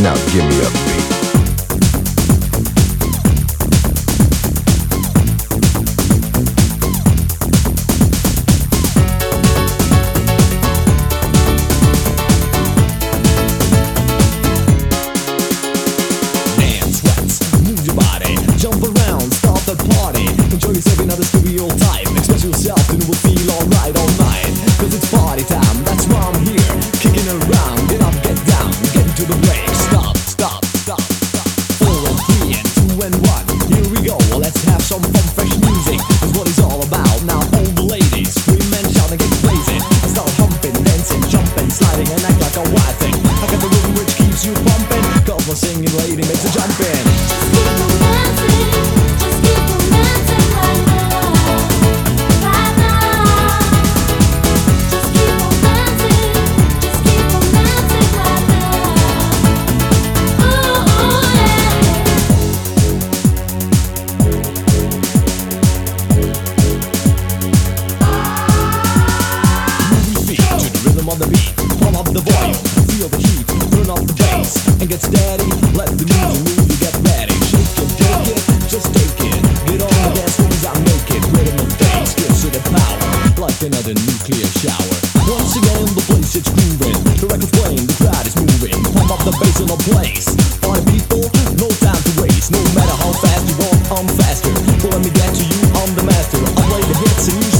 Now give me a some fun, Pump up the volume, feel the heat, turn up the bass, and get steady. Let the music move you, get ready. Shake it, take it, just take it. Get on the dance I make it. And the power, like another nuclear shower. Once again, the place grooving. The record's playing, the crowd is moving. Up the bass in the place. People, no time to waste. No matter how fast you I'm faster. Let me get to you, I'm the master. I play the hits and you